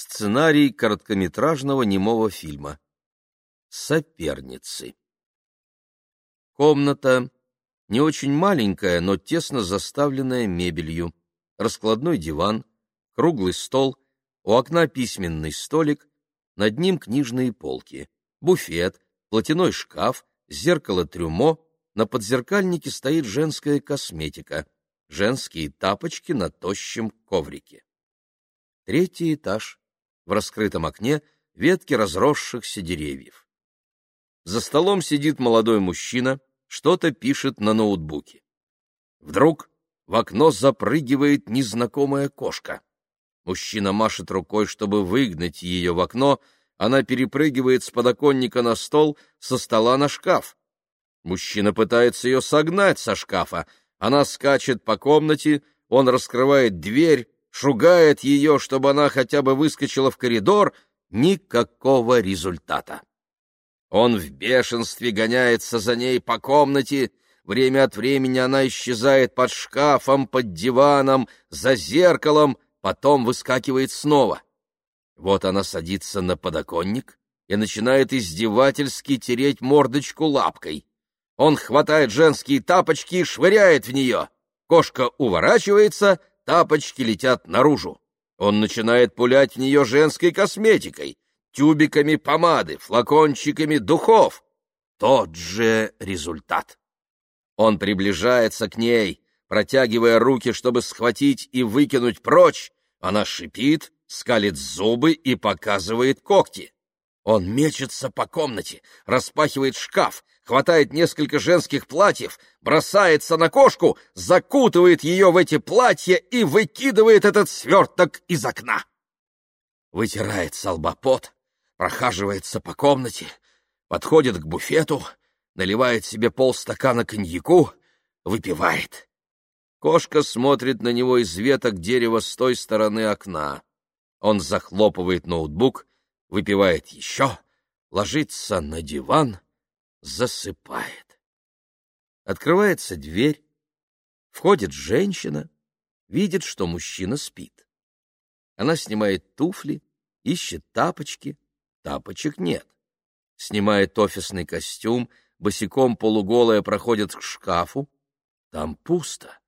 Сценарий короткометражного немого фильма. Соперницы. Комната не очень маленькая, но тесно заставленная мебелью. Раскладной диван, круглый стол, у окна письменный столик, над ним книжные полки, буфет, платяной шкаф, зеркало трюмо, на подзеркальнике стоит женская косметика, женские тапочки на тощем коврике. Третий этаж. В раскрытом окне ветки разросшихся деревьев. За столом сидит молодой мужчина, что-то пишет на ноутбуке. Вдруг в окно запрыгивает незнакомая кошка. Мужчина машет рукой, чтобы выгнать ее в окно, она перепрыгивает с подоконника на стол, со стола на шкаф. Мужчина пытается ее согнать со шкафа. Она скачет по комнате, он раскрывает дверь, шугает ее, чтобы она хотя бы выскочила в коридор. Никакого результата. Он в бешенстве гоняется за ней по комнате. Время от времени она исчезает под шкафом, под диваном, за зеркалом, потом выскакивает снова. Вот она садится на подоконник и начинает издевательски тереть мордочку лапкой. Он хватает женские тапочки и швыряет в нее. Кошка уворачивается, тапочки летят наружу. Он начинает пулять в нее женской косметикой, тюбиками помады, флакончиками духов. Тот же результат. Он приближается к ней, протягивая руки, чтобы схватить и выкинуть прочь. Она шипит, скалит зубы и показывает когти. Он мечется по комнате, распахивает шкаф, хватает несколько женских платьев, бросается на кошку, закутывает ее в эти платья и выкидывает этот сверток из окна. Вытирает салбопот, прохаживается по комнате, подходит к буфету, наливает себе полстакана коньяку, выпивает. Кошка смотрит на него из веток дерева с той стороны окна. Он захлопывает ноутбук, выпивает еще, ложится на диван, засыпает. Открывается дверь, входит женщина, видит, что мужчина спит. Она снимает туфли, ищет тапочки, тапочек нет. Снимает офисный костюм, босиком полуголая проходит к шкафу, там пусто.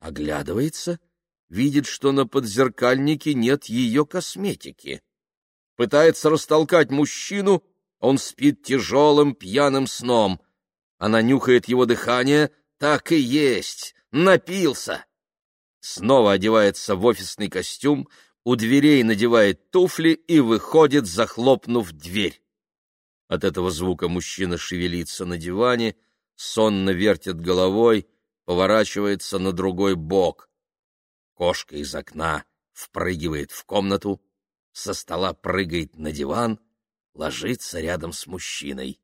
Оглядывается, видит, что на подзеркальнике нет ее косметики пытается растолкать мужчину, он спит тяжелым пьяным сном. Она нюхает его дыхание, так и есть, напился. Снова одевается в офисный костюм, у дверей надевает туфли и выходит, захлопнув дверь. От этого звука мужчина шевелится на диване, сонно вертит головой, поворачивается на другой бок. Кошка из окна впрыгивает в комнату, со стола прыгает на диван, ложится рядом с мужчиной.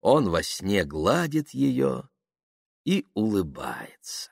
Он во сне гладит ее и улыбается.